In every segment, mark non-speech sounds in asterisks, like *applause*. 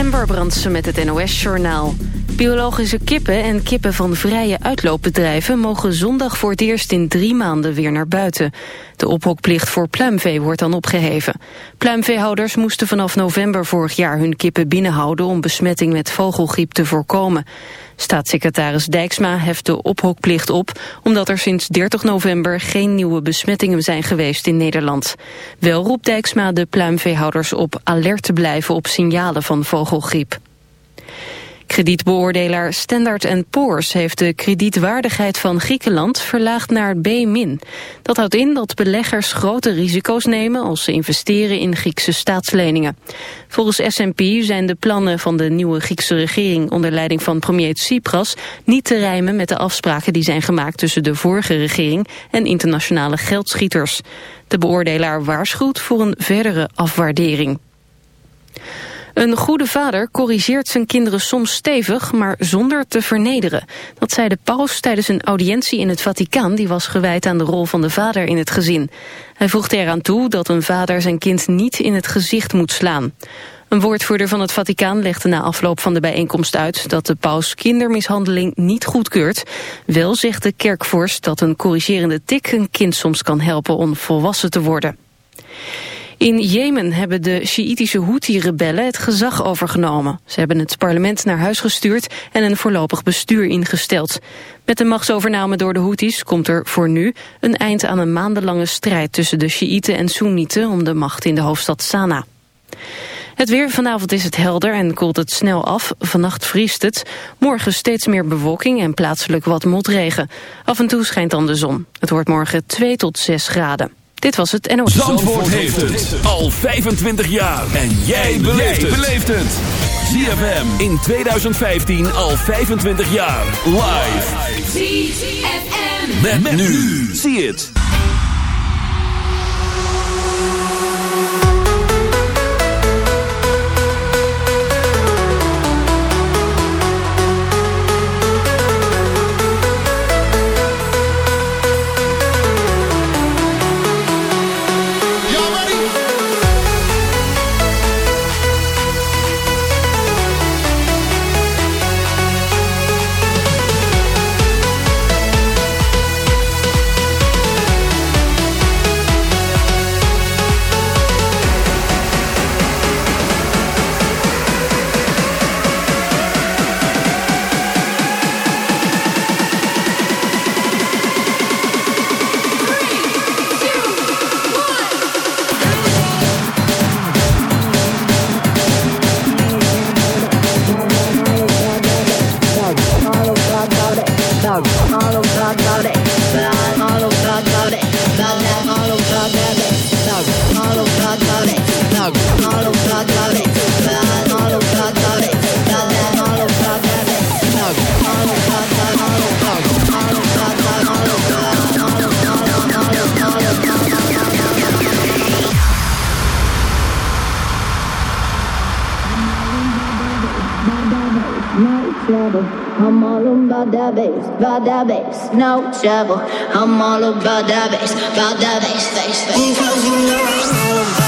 Amber Brandsen met het NOS-journaal. Biologische kippen en kippen van vrije uitloopbedrijven... mogen zondag voor het eerst in drie maanden weer naar buiten. De ophokplicht voor pluimvee wordt dan opgeheven. Pluimveehouders moesten vanaf november vorig jaar hun kippen binnenhouden... om besmetting met vogelgriep te voorkomen. Staatssecretaris Dijksma heft de ophokplicht op... omdat er sinds 30 november geen nieuwe besmettingen zijn geweest in Nederland. Wel roept Dijksma de pluimveehouders op alert te blijven op signalen van vogelgriep. Kredietbeoordelaar Standard Poor's heeft de kredietwaardigheid van Griekenland verlaagd naar B-. Dat houdt in dat beleggers grote risico's nemen als ze investeren in Griekse staatsleningen. Volgens S&P zijn de plannen van de nieuwe Griekse regering onder leiding van premier Tsipras niet te rijmen met de afspraken die zijn gemaakt tussen de vorige regering en internationale geldschieters. De beoordelaar waarschuwt voor een verdere afwaardering. Een goede vader corrigeert zijn kinderen soms stevig, maar zonder te vernederen. Dat zei de paus tijdens een audiëntie in het Vaticaan... die was gewijd aan de rol van de vader in het gezin. Hij voegde eraan toe dat een vader zijn kind niet in het gezicht moet slaan. Een woordvoerder van het Vaticaan legde na afloop van de bijeenkomst uit... dat de paus kindermishandeling niet goedkeurt. Wel zegt de kerkvorst dat een corrigerende tik een kind soms kan helpen om volwassen te worden. In Jemen hebben de Sjiïtische Houthi-rebellen het gezag overgenomen. Ze hebben het parlement naar huis gestuurd en een voorlopig bestuur ingesteld. Met de machtsovername door de Houthis komt er voor nu een eind aan een maandenlange strijd tussen de Sjiïten en Soenieten om de macht in de hoofdstad Sanaa. Het weer vanavond is het helder en koelt het snel af. Vannacht vriest het. Morgen steeds meer bewolking en plaatselijk wat motregen. Af en toe schijnt dan de zon. Het wordt morgen 2 tot 6 graden. Dit was het NOS. Zandvoort, Zandvoort heeft het al 25 jaar. En jij beleeft het. ZFM in 2015 al 25 jaar. Live. ZFM. Met, met nu. Zie het. No trouble. I'm all about that bass, about that bass, bass, bass. Because you know I'm all about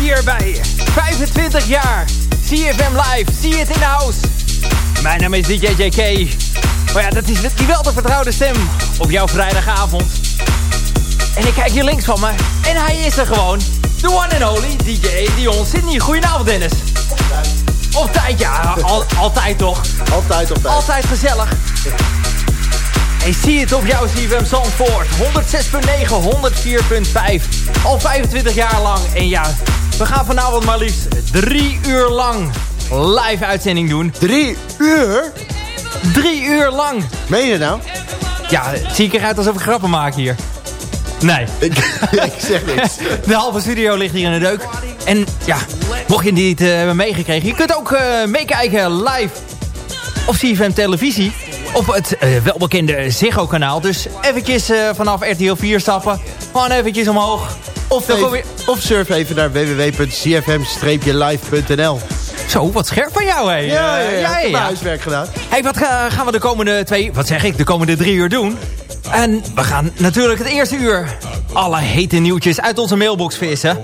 Hier bij 25 jaar. CFM Live. See it in the house. Mijn naam is DJ JK. Maar ja, dat is die wel de vertrouwde stem op jouw vrijdagavond. En ik kijk hier links van me. En hij is er gewoon. The one and only DJ Dion Sydney. Goedenavond Dennis. Op tijd. Op tijd, ja. altijd toch. Altijd op tijd. Altijd gezellig. En zie het op jouw CFM Zandvoort. 106.9, 104.5. Al 25 jaar lang. En ja, we gaan vanavond maar liefst drie uur lang live uitzending doen. Drie uur? Drie uur lang. Meen je nou? Ja, zie ik eruit alsof ik grappen maak hier. Nee. Ik, *laughs* ik zeg niks. *laughs* De halve studio ligt hier in de deuk. En ja, mocht je niet uh, hebben meegekregen... je kunt ook uh, meekijken live op CFM televisie op het uh, welbekende Ziggo-kanaal. Dus eventjes uh, vanaf RTL 4 stappen. Gewoon eventjes omhoog. Of, even, je... of surf even naar www.cfm-live.nl Zo, wat scherp van jou, hé. Ja, ja, ja. ja, ja. huiswerk gedaan. hey, wat gaan we de komende twee, wat zeg ik, de komende drie uur doen? En we gaan natuurlijk het eerste uur alle hete nieuwtjes uit onze mailbox vissen.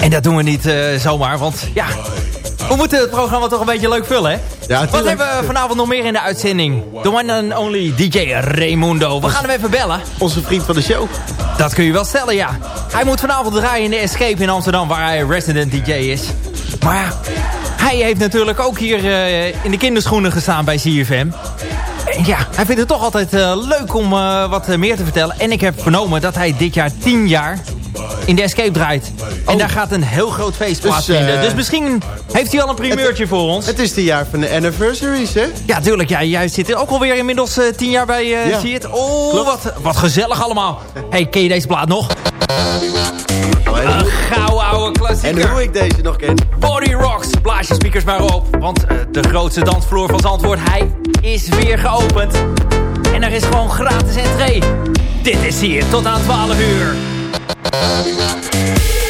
En dat doen we niet zomaar, want ja, we moeten het programma toch een beetje leuk vullen, hè? Ja, Wat hebben we vanavond nog meer in de uitzending? The one and only DJ Raimundo. We gaan hem even bellen. Onze vriend van de show. Dat kun je wel stellen, ja. Hij moet vanavond draaien in de Escape in Amsterdam, waar hij resident DJ is. Maar ja, hij heeft natuurlijk ook hier uh, in de kinderschoenen gestaan bij CFM. Ja, hij vindt het toch altijd uh, leuk om uh, wat meer te vertellen. En ik heb vernomen dat hij dit jaar 10 jaar in de Escape draait. En oh. daar gaat een heel groot feest dus, plaatsvinden. Uh, dus misschien heeft hij al een primeurtje voor ons. Het is de jaar van de anniversaries, hè? Ja, tuurlijk. Ja, jij zit er ook alweer inmiddels uh, tien jaar bij, uh, ja. zie je het? Oh, wat, wat gezellig allemaal. hey, ken je deze plaat nog? Een gouden oude klassieker. En hoe ik deze nog ken. Body Rocks. Blaas je speakers maar op. Want de grootste dansvloer van Zandvoort, hij is weer geopend. En er is gewoon gratis entree. Dit is hier tot aan 12 uur. Yeah.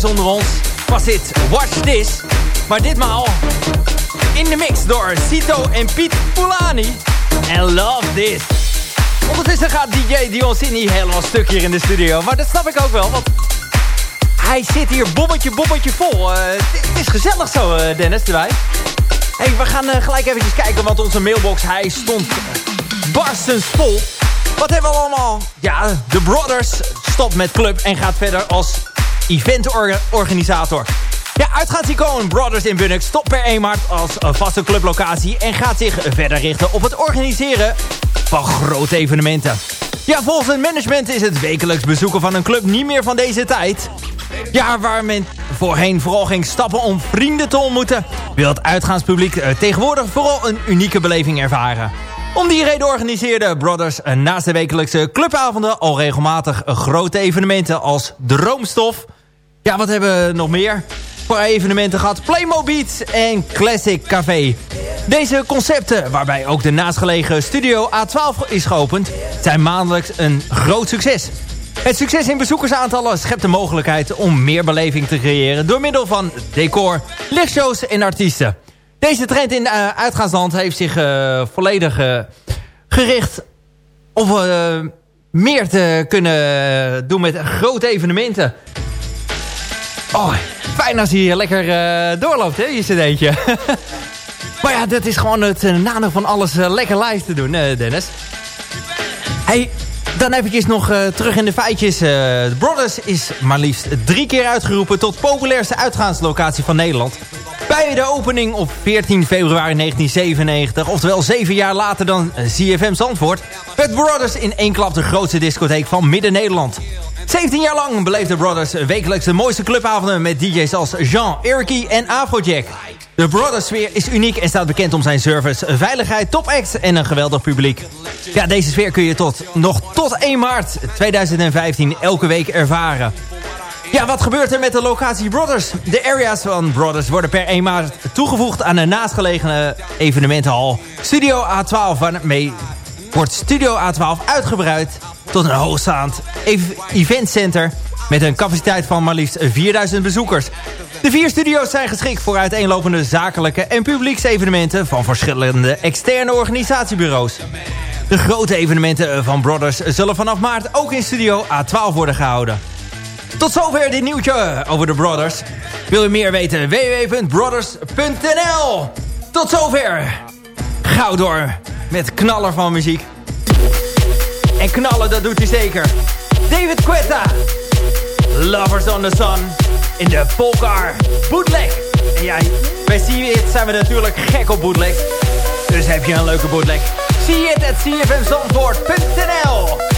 De kenners onder ons was dit Watch This. Maar ditmaal in de mix door Cito en Piet Poulani. En Love This. Ondertussen gaat DJ Dion Sydney helemaal stuk hier in de studio. Maar dat snap ik ook wel, want hij zit hier bobbetje, bobbetje vol. Eh, Het is gezellig zo, eh, Dennis, erbij. Hey, we gaan eh, gelijk even kijken, want onze mailbox, hij stond barstens vol. Wat hebben we allemaal? Ja, The Brothers stopt met club en gaat verder als eventorganisator. Ja, uitgaansicoon Brothers in Bunnik stopt per 1 maart als eh, vaste clublocatie... en gaat zich verder richten op het organiseren van grote evenementen. Ja, volgens het management is het wekelijks bezoeken van een club niet meer van deze tijd. Ja, waar men voorheen vooral ging stappen om vrienden te ontmoeten... wil het uitgaanspubliek eh, tegenwoordig vooral een unieke beleving ervaren. Om die reden organiseerde Brothers eh, naast de wekelijkse clubavonden... al regelmatig grote evenementen als Droomstof... Ja, wat hebben we nog meer voor evenementen gehad? Playmobil en Classic Café. Deze concepten, waarbij ook de naastgelegen Studio A12 is geopend... zijn maandelijks een groot succes. Het succes in bezoekersaantallen schept de mogelijkheid om meer beleving te creëren... door middel van decor, lichtshows en artiesten. Deze trend in uh, uitgaansland heeft zich uh, volledig uh, gericht... om meer te kunnen doen met grote evenementen. Oh, fijn als hij lekker doorloopt, hè, je cd'tje. *laughs* maar ja, dat is gewoon het nadeel van alles lekker live te doen, Dennis. Hey, dan eventjes nog uh, terug in de feitjes. Uh, Brothers is maar liefst drie keer uitgeroepen tot populairste uitgaanslocatie van Nederland. Bij de opening op 14 februari 1997, oftewel zeven jaar later dan CFM Zandvoort... werd Brothers in één klap de grootste discotheek van Midden-Nederland. 17 jaar lang beleefde Brothers wekelijks de mooiste clubavonden met DJ's als Jean, Eriky en Afrojack. De Brothers sfeer is uniek en staat bekend om zijn service, veiligheid, topacts en een geweldig publiek. Ja, deze sfeer kun je tot, nog tot 1 maart 2015 elke week ervaren. Ja, wat gebeurt er met de locatie Brothers? De areas van Brothers worden per 1 maart toegevoegd aan de naastgelegen evenementenhal Studio A12, waarmee wordt Studio A12 uitgebreid tot een hoogstaand ev eventcenter met een capaciteit van maar liefst 4000 bezoekers. De vier studio's zijn geschikt voor uiteenlopende zakelijke en publieksevenementen van verschillende externe organisatiebureaus. De grote evenementen van Brothers zullen vanaf maart ook in Studio A12 worden gehouden. Tot zover dit nieuwtje over de Brothers. Wil je meer weten? www.brothers.nl Tot zover. Gauw door met knaller van muziek. En knallen, dat doet hij zeker. David Quetta. Lovers on the Sun. In de Polkar bootleg. En ja, bij See It zijn we natuurlijk gek op bootleg. Dus heb je een leuke bootleg. See it at cfmzandvoort.nl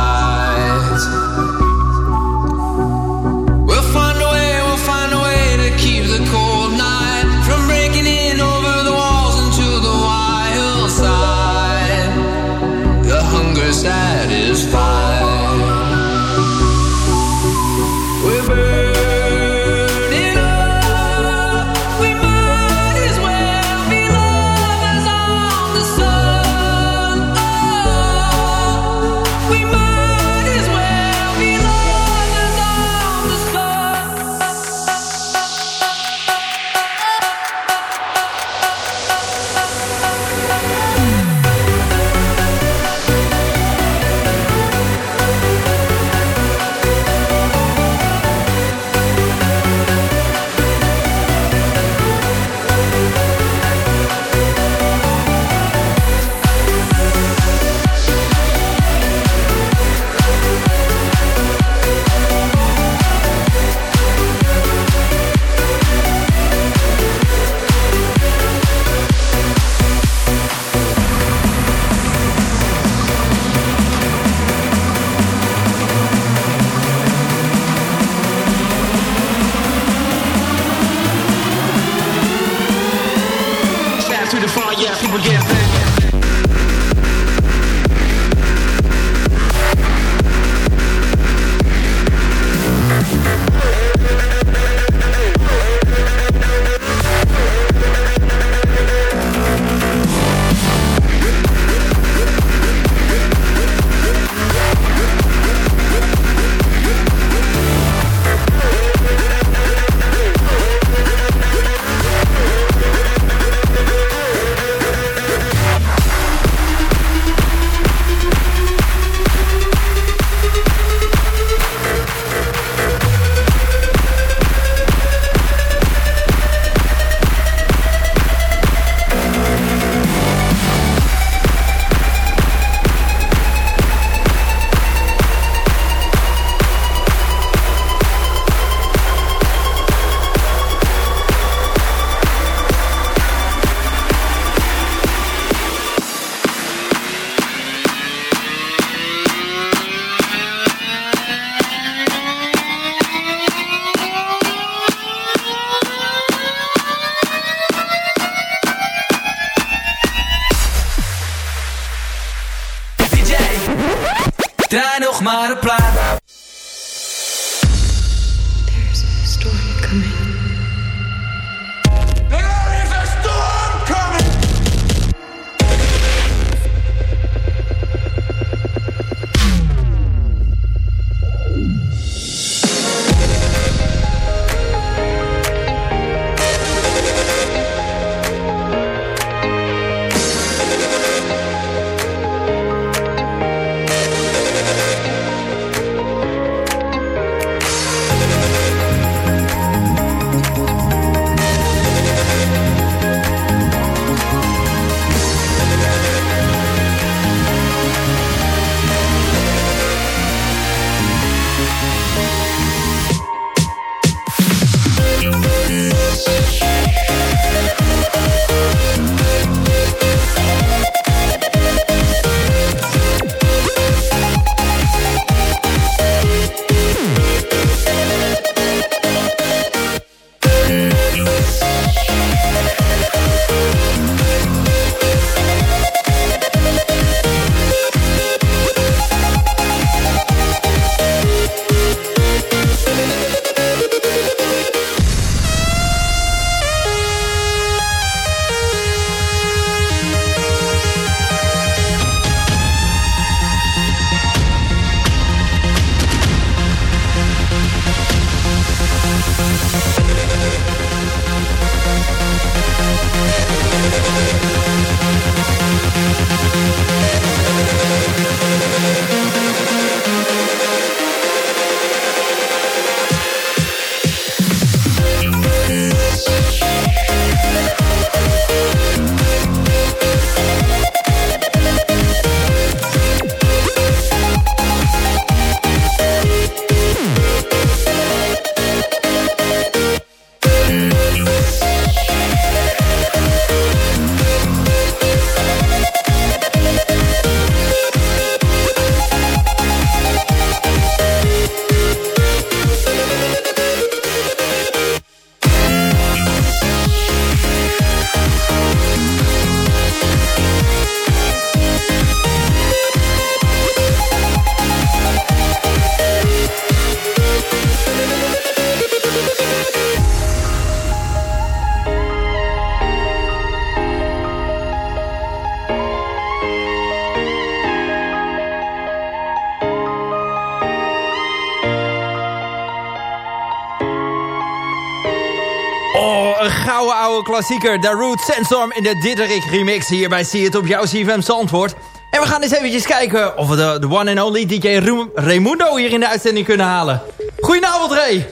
Klassieker. The Root Sandstorm in de Didderik remix. Hierbij zie je het op jouw CFM Zandvoort. En we gaan eens eventjes kijken of we de, de one and only DJ Raimundo hier in de uitzending kunnen halen. Goedenavond Ray.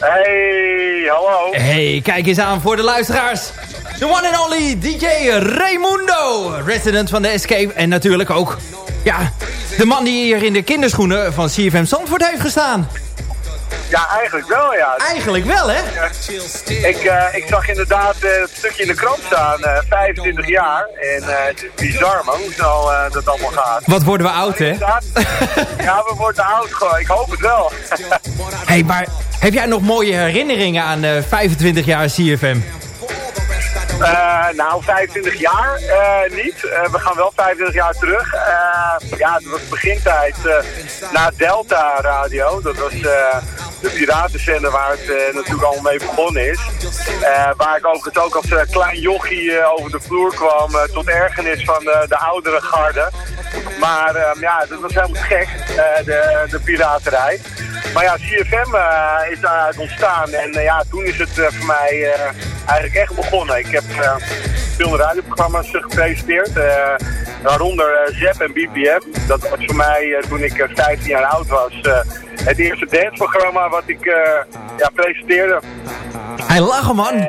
Hey, hallo. Hey, kijk eens aan voor de luisteraars. De one and only DJ Raimundo. Resident van de Escape. En natuurlijk ook, ja, de man die hier in de kinderschoenen van CFM Zandvoort heeft gestaan. Ja, eigenlijk wel, ja. Eigenlijk wel, hè? Ik, eh, ik zag inderdaad eh, het stukje in de krant staan, eh, 25 jaar. En het is bizar, man, hoe snel dat allemaal gaat. Wat worden we oud, hè? Ja, *laughs* we worden oud gewoon. Ik hoop het wel. *laughs* hey, maar heb jij nog mooie herinneringen aan eh 25 jaar CFM? Eh, nou, 25 jaar eh, niet. We gaan wel 25 jaar terug. Ja, het was begintijd na Delta Radio. Dat was de piratenzender waar het eh, natuurlijk allemaal mee begonnen is. Eh, waar ik ook, het ook als eh, klein jochie over de vloer kwam. tot ergernis van de, de oudere garde. Maar eh, ja, dat was helemaal gek, de, de piraterij. Maar ja, CFM is daaruit ontstaan. En ja, toen is het voor mij eigenlijk echt begonnen. Ik heb veel radioprogramma's gepresenteerd. waaronder ZEP en BPM. Dat was voor mij, toen ik eh, 15 jaar oud was, het eerste danceprogramma wat ik eh, ja, presenteerde. Hij lachen, man.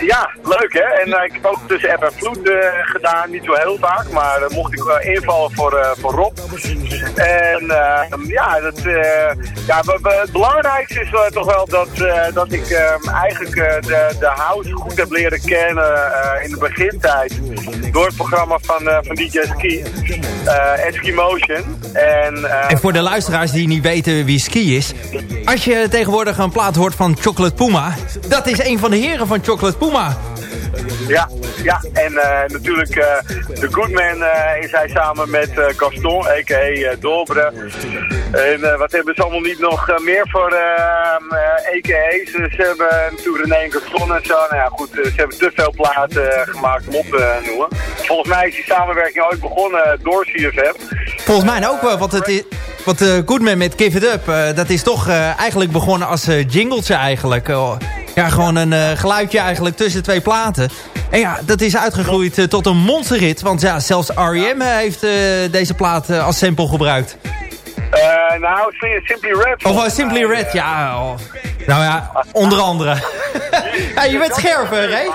Ja, leuk hè. En eh, ik heb ook tussen app en vloed eh, gedaan. Niet zo heel vaak, maar mocht ik invallen voor, voor Rob. En ja, dat, ja het belangrijkste is toch wel dat, dat ik eigenlijk de, de house goed heb leren kennen in de begintijd. Door het programma van, van DJ Ski, eh Ski Motion. En, En voor de luisteraars die niet weten wie Ski is... Als je tegenwoordig een plaat hoort van Chocolate Puma... Dat is een van de heren van Chocolate Puma. Ja, ja. en eh, natuurlijk eh, de Goodman eh, is hij samen met eh, Gaston, a.k.a. eh, Dobre. En eh, wat hebben ze allemaal niet nog eh, meer voor ehm, eh, a.k.a.'s? Ze hebben natuurlijk René en Gaston en zo. Nou ja, goed, eh, ze hebben te veel platen eh, gemaakt om op te noemen. Volgens mij is die samenwerking ooit begonnen door CFM. Volgens mij ook wel, want het is... Want uh, Goodman met Give It Up, eh, dat is toch eh, eigenlijk begonnen als jingletje eigenlijk. Oh, ja, gewoon een geluidje eigenlijk tussen twee platen. En ja, dat is uitgegroeid tot een monsterrit. Want ja, zelfs R.E.M. heeft deze plaat als sample gebruikt. Nou, Simply Red. Of Simply Red, ja. Oh. Nou ja, onder andere. *laughs* ja, je bent scherp, hè, Ray?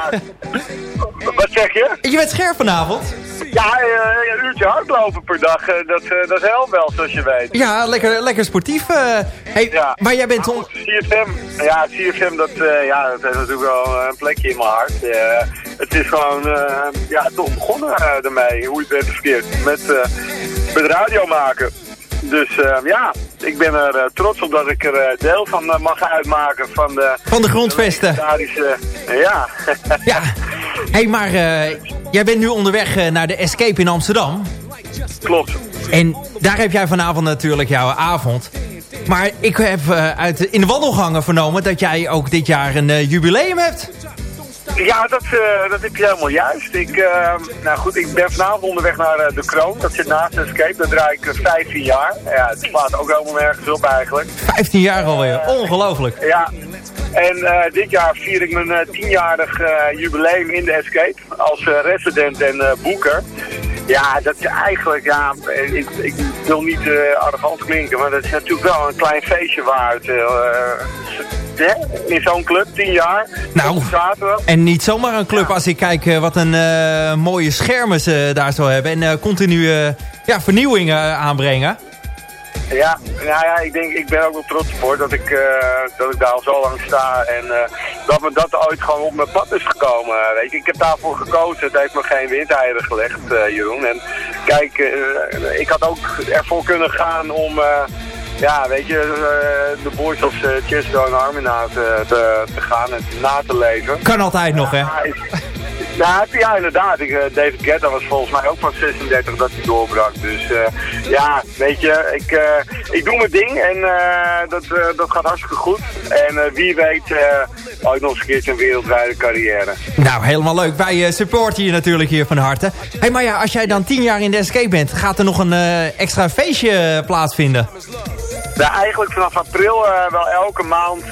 Wat zeg je? Je bent scherp vanavond. Ja, uh, een uurtje hardlopen per dag, uh, dat, uh, dat helpt wel, zoals je weet. Ja, lekker, lekker sportief. Hey, ja. Maar jij bent... On... CFM, ja, CFM, dat, ja, dat heeft natuurlijk wel een plekje in mijn hart. het is gewoon, ja, toch begonnen ermee, hoe je het bent verkeerd, met, met radio maken. Dus ja, ik ben er uh, trots op dat ik er uh, deel van uh, mag uitmaken van de... Van de grondvesten. ja. *laughs* ja. Hé, hey, maar jij bent nu onderweg naar de Escape in Amsterdam. Klopt. En daar heb jij vanavond natuurlijk jouw avond. Maar ik heb uit, in de wandelgangen vernomen dat jij ook dit jaar een jubileum hebt. Ja, dat, uh, dat heb je helemaal juist. Ik, uh, nou goed, ik ben vanavond onderweg naar uh, De Kroon. Dat zit naast Escape. Dat draai ik 15 jaar. Ja, het slaat ook helemaal nergens op eigenlijk. 15 jaar alweer, ongelooflijk. Ja, en dit jaar vier ik mijn tienjarig jubileum in de Escape. Als resident en boeker. Ja, dat is eigenlijk, ja, ik, ik wil niet arrogant klinken, maar dat is natuurlijk wel een klein feestje waard in zo'n club, tien jaar. Nou, en niet zomaar een club ja. als ik kijk uh, wat een uh, mooie schermen ze daar zo hebben. En uh, continu ja, vernieuwingen aanbrengen. Ja, nou ja, ik denk, ik ben ook wel trots op dat ik, dat ik daar al zo lang sta. En dat me dat ooit gewoon op mijn pad is gekomen. Weet je. Ik heb daarvoor gekozen. Het heeft me geen windeieren gelegd, Jeroen. En kijk, ik had ook ervoor kunnen gaan om ja, weet je, de boys als uh, Chesto en Armin te, te, gaan en na te leven. Kan altijd nog, hè? Nou, ja, inderdaad. Ik, uh, David Guetta was volgens mij ook van 36 dat hij doorbrak. Dus ja, weet je, ik, ik doe mijn ding en dat, dat gaat hartstikke goed. En wie weet ooit nog eens een keertje een wereldwijde carrière. Nou, helemaal leuk. Wij supporten je natuurlijk hier van harte. Hé, hey, maar ja, als jij dan 10 jaar in de escape bent, gaat er nog een extra feestje plaatsvinden? Ja, eigenlijk vanaf april wel elke maand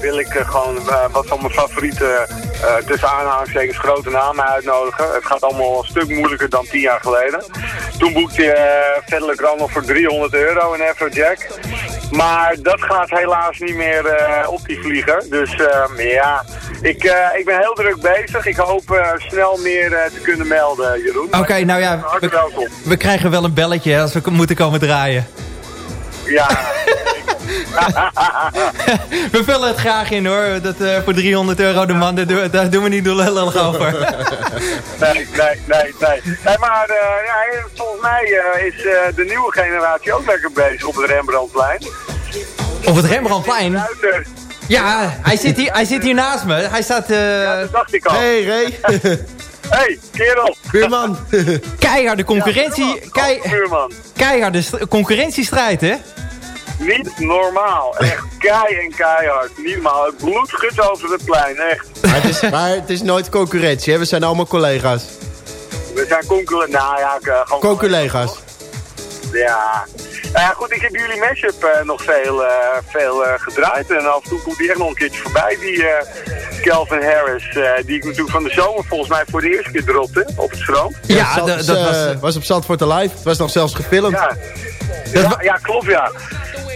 wil ik eh, gewoon eh, wat van mijn favoriete, eh, tussen aanhalingstekens, grote namen uitnodigen. Het gaat allemaal een stuk moeilijker dan tien jaar geleden. Toen boekte je uh, Fedele Grand nog voor 300 euro in Afrojack. Maar dat gaat helaas niet meer eh, op die vlieger. Dus ehm, ja, ik, eh, ik ben heel druk bezig. Ik hoop snel meer te kunnen melden, Jeroen. Oké, nou ja, we, we krijgen wel een belletje hè, als we moeten komen draaien. Ja, *laughs* *laughs* We vullen het graag in hoor. Dat, eh, voor 300 euro de man, daar, doen- daar doen we niet lullig over. *laughs* nee, nee, nee, nee. Hey, maar eh, ja, volgens mij eh, is eh, de nieuwe generatie ook lekker bezig op het Rembrandtplein. Op het Rembrandtplein. Ja, hij zit, hier, hij zit hier naast me. Hij staat eh, dat dacht ik al. Hey Ray, *laughs* hey, kerel. buurman. keiharde concurrentie. Ja, Kei, buurman. keiharde st- concurrentiestrijd, hè? Niet normaal. Echt kei en keihard. Niet normaal. Het bloed schudt over het plein. Echt. Maar het, is, maar het is nooit concurrentie, hè? we zijn allemaal collega's. We zijn concurrenten. Nou ja, ik, eh, gewoon... Co-collega's. Ja. Nou ja, goed, ik heb jullie mashup eh, nog veel, eh, veel eh, gedraaid. En af en toe komt die echt nog een keertje voorbij, die eh Calvin Harris. eh, die ik natuurlijk van de zomer volgens mij voor de eerste keer dropte op het strand. Ja, dat, dat eh, was... eh, was op Zandvoort Live. Het was nog zelfs gefilmd. Ja. Ja, ja, klopt ja.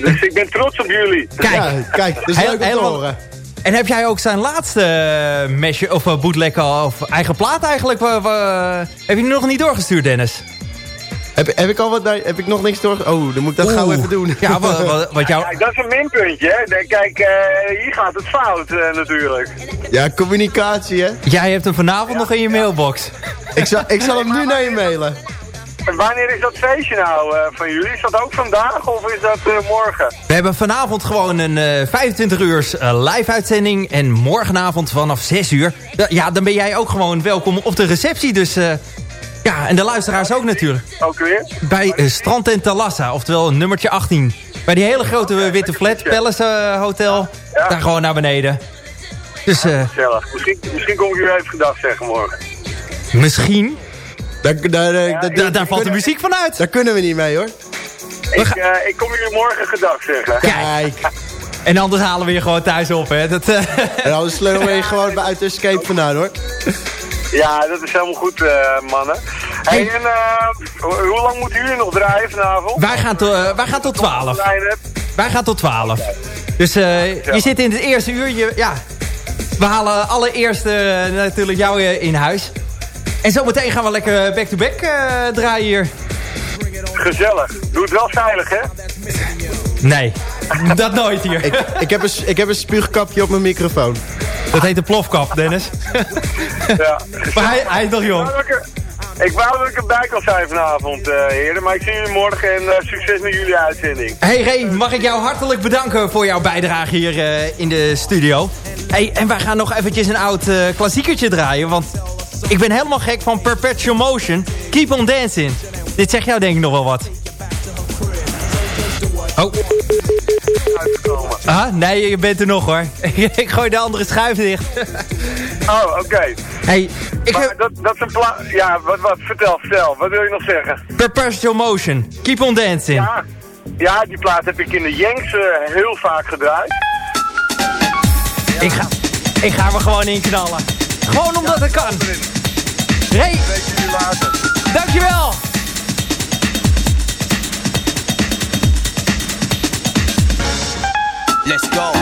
*laughs* Dus ik ben trots op jullie. Kijk, Ja, kijk, dat is Heel- leuk om te horen. En heb jij ook zijn laatste uh, mesje, of uh, bootleg al, of eigen plaat eigenlijk? wa- wa- heb je die nog niet doorgestuurd, Dennis? Heb, heb ik al wat heb ik nog niks door? Oh, dan moet ik dat gauw even doen. Ja, wat, wat, *laughs* wat jou... Kijk, dat is een minpuntje, hè. Kijk, eh, hier gaat het fout eh, natuurlijk. Ja, communicatie, hè? Jij hebt hem vanavond nog in je mailbox. Ik zal, ik zal hem nu naar je mailen. En wanneer is dat feestje nou eh, van jullie? Is dat ook vandaag of is dat eh, morgen? We hebben vanavond gewoon een eh 25 uur live uitzending. En morgenavond vanaf 6 uur. Ja, Ja, dan ben jij ook gewoon welkom op de receptie. Dus eh, ja, en de luisteraars ook natuurlijk. Ook weer? Bij eh, Strand en Talassa, oftewel nummertje 18. Bij die hele grote eh, witte flat, Palace eh, Hotel. Ja. Daar gewoon naar beneden. Dus eh, Gezellig. Misschien, misschien kom ik jullie even gedag zeggen morgen. misschien, Daar, daar, eh, daar, da- daar valt de muziek van uit. daar kunnen we niet mee, hoor. Ik, eh, ik kom jullie morgen gedag zeggen. Kijk. *laughs* En anders halen we je gewoon thuis op, hè. Dat, eh, En anders sleuren we je *laughs* gewoon uit de escape vandaan, hoor. Ja, dat is helemaal goed, eh, mannen. Hey, en ho- hoe lang moeten jullie nog draaien vanavond? wij, gaan to- wij gaan tot 12. Lijn hebt? Wij gaan tot 12. Dus je zit in het eerste uur. Je, ja, we halen allereerst natuurlijk jou in huis. En zometeen gaan we lekker back-to-back eh, draaien hier. Gezellig. Doe het wel veilig, hè? Nee, *laughs* dat nooit hier. Ik, ik, heb een, ik heb een spuugkapje op mijn microfoon. Dat heet een plofkap, Dennis. Ja. *laughs* Maar hij, hij is nog jong. ik wou dat ik erbij kon zijn vanavond, eh, heren. Maar ik zie jullie morgen en eh, succes met jullie uitzending. Hey Ray, mag ik jou hartelijk bedanken voor jouw bijdrage hier eh, in de studio. Hey, en wij gaan nog eventjes een oud eh, klassiekertje draaien. Want ik ben helemaal gek van Perpetual Motion. Keep on Dancing. Dit zegt jou denk ik nog wel wat. Oh. Ah, nee, je bent er nog hoor. *laughs* ik gooi de andere schuif dicht. Oh, oké. hey, ik heb dat, dat is een pla... Ja, wat, wat, vertel, vertel. Wat wil je nog zeggen? Perpetual Motion. Keep on Dancing. Ja, ja die plaat heb ik in de Yanks eh, heel vaak gedraaid. Ik, ga, ik ga er gewoon in knallen. Gewoon omdat het kan. Later. dankjewel. Let's go.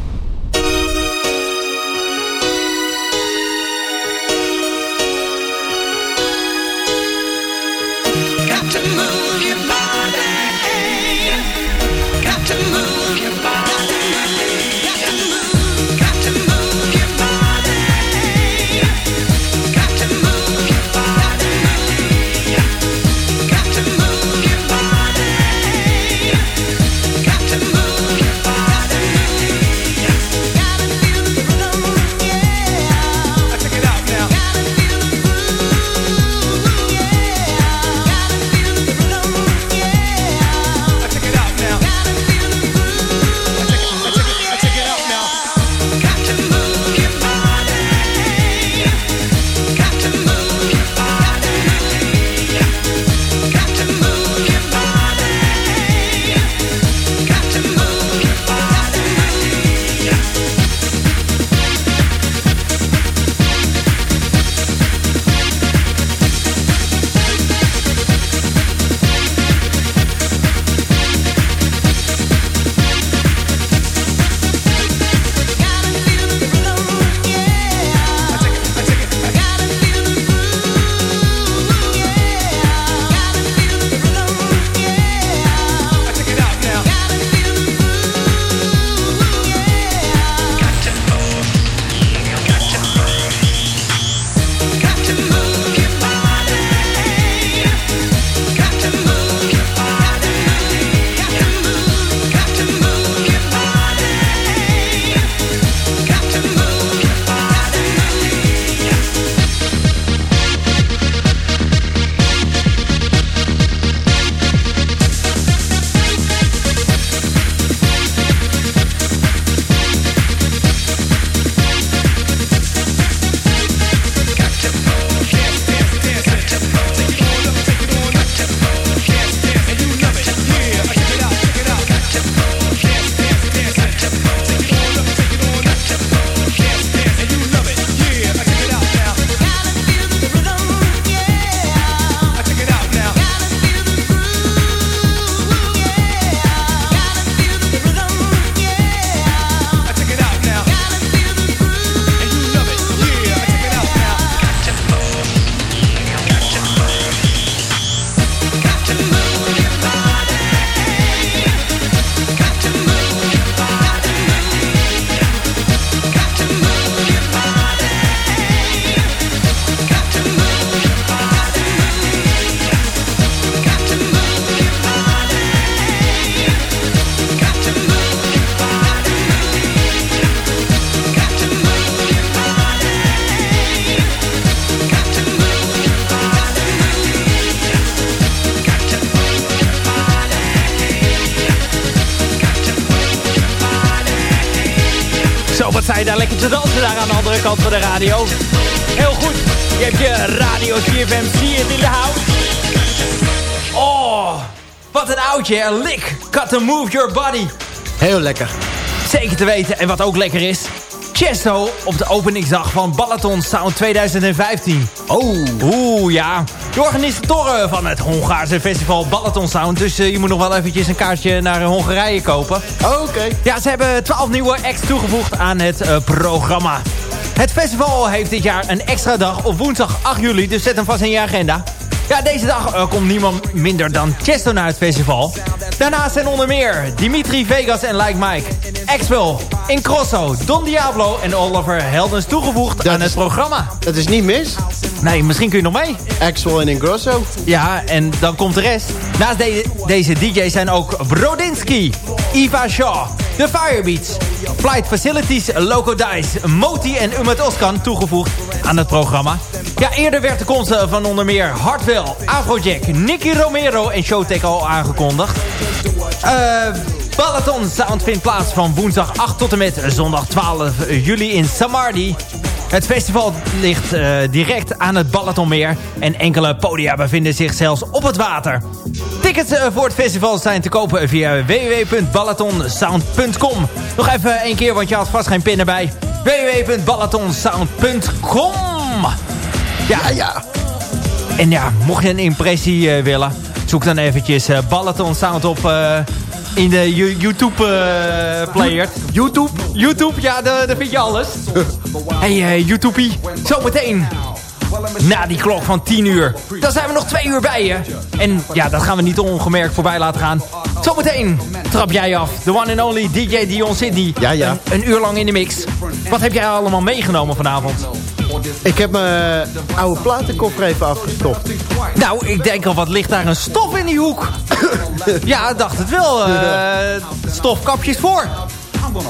Kant van de radio. Heel goed. Je hebt je radio CFM, zie het in de house. Oh, wat een oudje. Een lick. Cut to move your body. Heel lekker. Zeker te weten. En wat ook lekker is... Chesto op de openingsdag van Balaton Sound 2015. Oh. Oeh, ja. De organisatoren van het Hongaarse festival Balaton Sound. Dus uh, je moet nog wel eventjes een kaartje naar Hongarije kopen. Oh, Oké. Ja, ze hebben 12 nieuwe acts toegevoegd aan het uh, programma. Het festival heeft dit jaar een extra dag op woensdag 8 juli. Dus zet hem vast in je agenda. Ja, deze dag uh, komt niemand minder dan Chesto naar het festival. Daarnaast zijn onder meer Dimitri Vegas en Like Mike, Axwell, Incrosso, Don Diablo en Oliver Heldens toegevoegd Dat aan is- het programma. Dat is niet mis. Nee, misschien kun je nog mee. Axel en Ingrosso. Ja, en dan komt de rest. Naast de- deze DJ's zijn ook Brodinski, Eva Shaw, The Firebeats, Flight Facilities, Loco Dice, Moti en Umet Oskan toegevoegd aan het programma. Ja, eerder werd de komst van onder meer Hartwell, Afrojack, Nicky Romero en Showtek al aangekondigd. Eh... Balaton Sound vindt plaats van woensdag 8 tot en met zondag 12 juli in Samardi. Het festival ligt eh, direct aan het Balatonmeer en enkele podia bevinden zich zelfs op het water. Tickets eh, voor het festival zijn te kopen via www.balatonsound.com. Nog even één keer, want je had vast geen pin erbij. www.balatonsound.com Ja, ja. En ja, mocht je een impressie eh, willen, zoek dan eventjes Balaton Sound op in de Yo- YouTube eh, player. YouTube? YouTube, ja, daar daar vind je alles. hey, eh YouTubie, zometeen. Na die klok van 10 uur. Dan zijn we nog twee uur bij je. En ja, dat gaan we niet ongemerkt voorbij laten gaan. Zometeen trap jij af. The one and only DJ Dion Sydney. Ja, ja. Een, een uur lang in de mix. Wat heb jij allemaal meegenomen vanavond? Ik heb mijn oude platenkoffer even afgestopt. Nou, ik denk al, wat ligt daar een stof in die hoek? *laughs* ja, dacht het wel. eh, stofkapjes voor.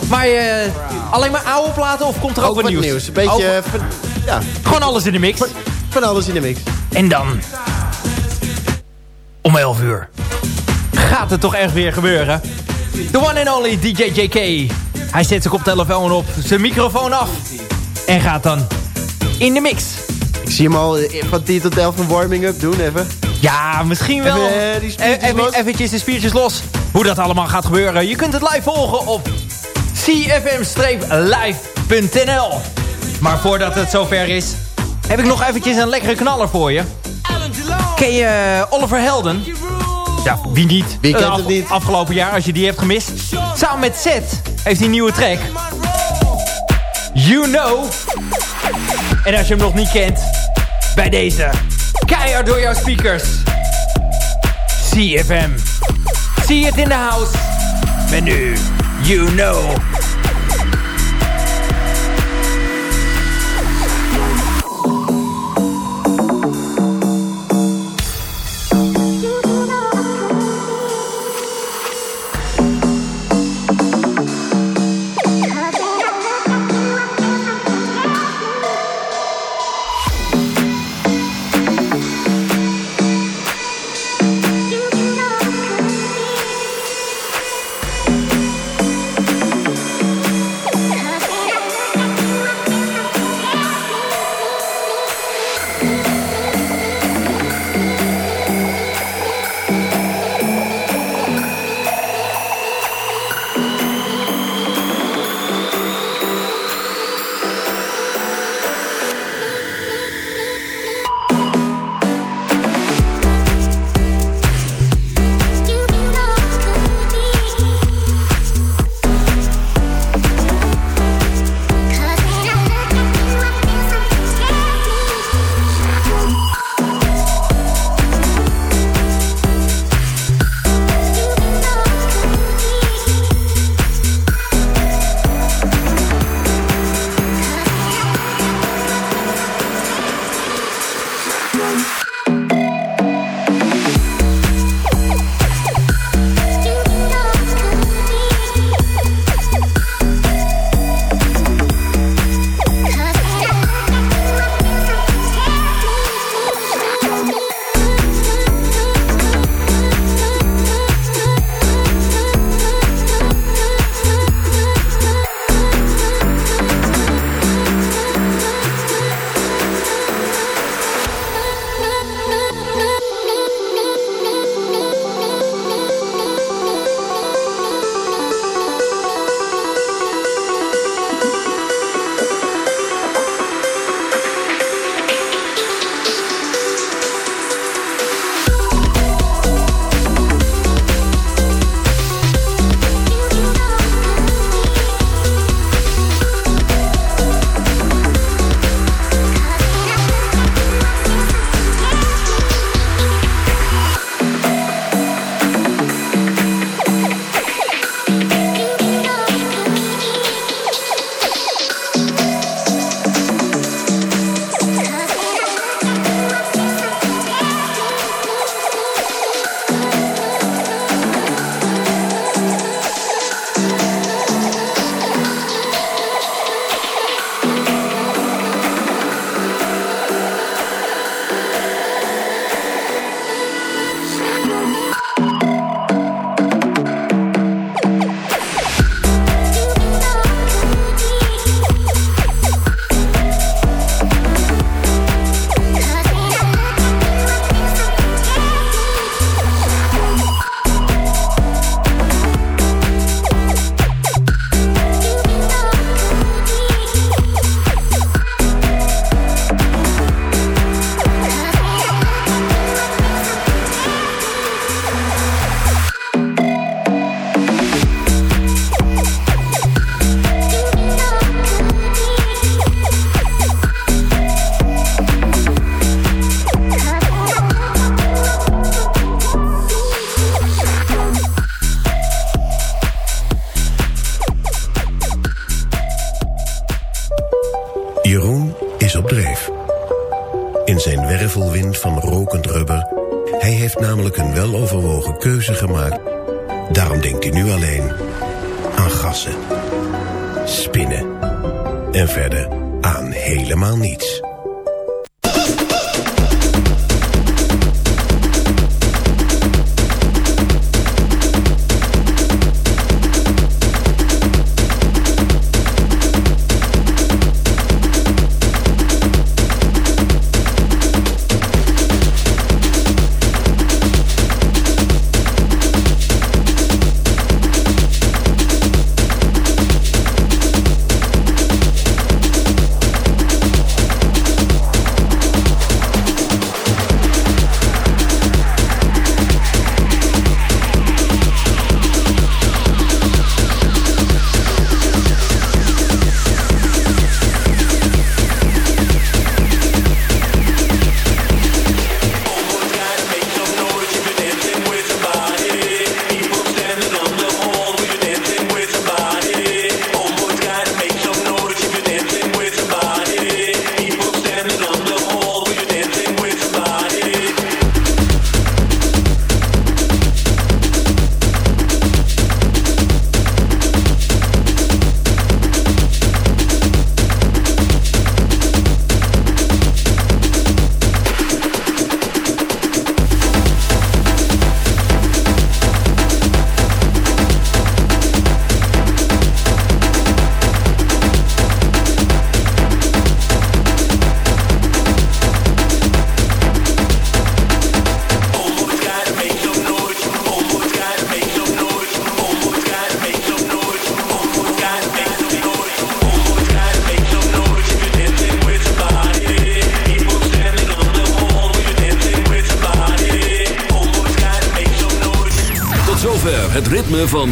Maar eh, alleen maar oude platen of komt er ook, Ook wat nieuws? nieuws. Een beetje... Eh, van, ja, gewoon alles in de mix. van alles in de mix. En dan... Om 11 uur. Gaat het toch echt weer gebeuren? The one and only DJ JK. Hij zet zijn koptelefoon op, zijn microfoon af. En gaat dan in de mix. Ik zie hem al eh, van 10 tot 11 een warming-up doen even. Ja, misschien wel. Even, eh, die spiertjes E- even- los. Eventjes de spiertjes los. Hoe dat allemaal gaat gebeuren. Je kunt het live volgen op cfm-live.nl. Maar voordat het zover is, heb ik nog eventjes een lekkere knaller voor je. Ken je eh, Oliver Helden? Ja, wie niet? Wie kent Eh, het niet? Afgelopen jaar, als je die hebt gemist. Samen met Zet heeft hij een nieuwe track. You Know. En als je hem nog niet kent, bij deze. Keihard door jouw speakers. CFM. See it in the house. Met nu, You Know.